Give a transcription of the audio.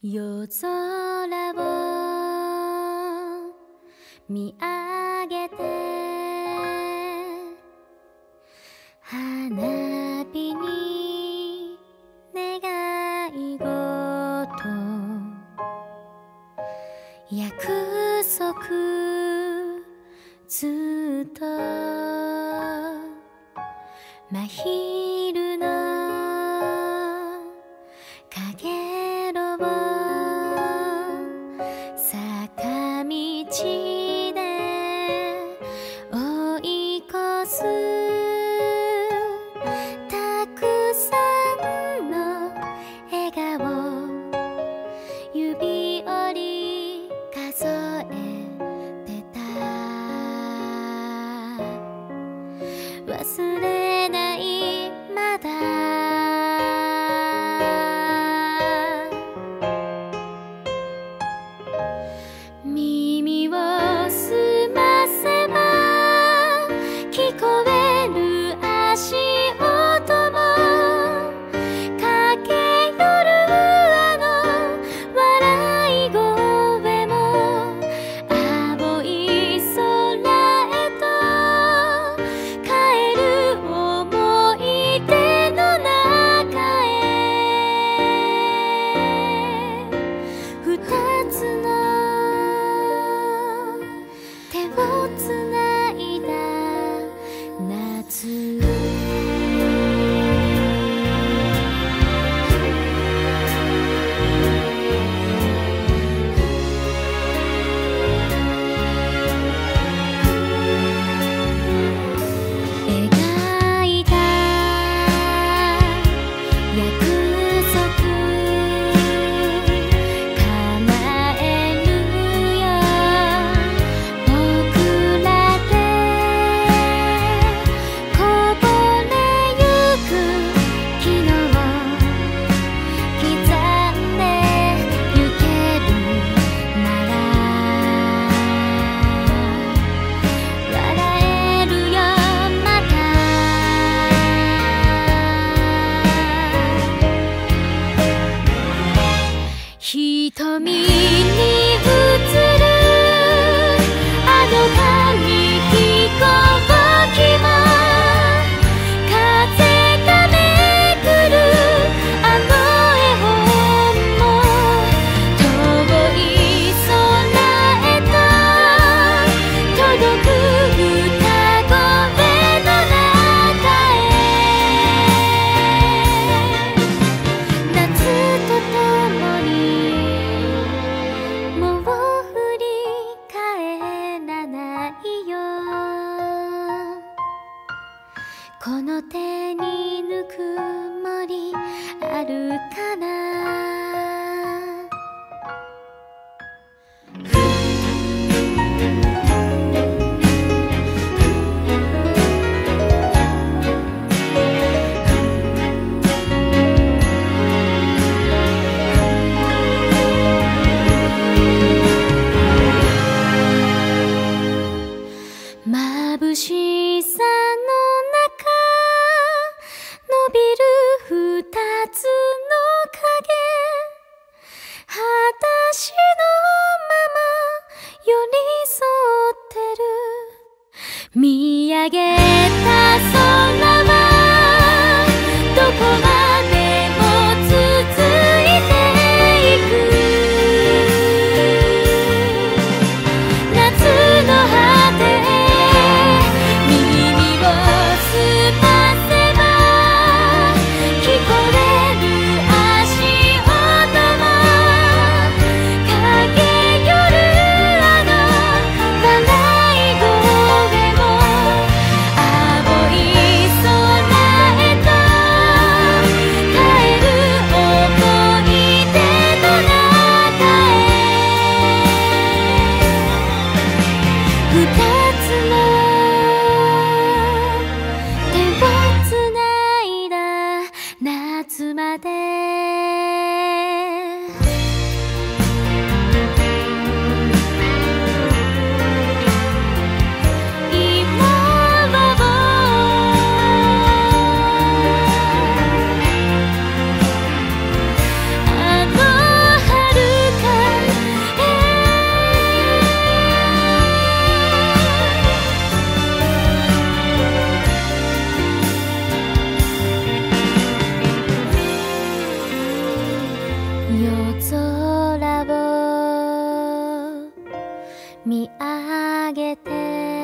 夜空を見上げて花火に願い事約束ずっと真昼坂自この手にぬくもりあるかな给。二人あげて」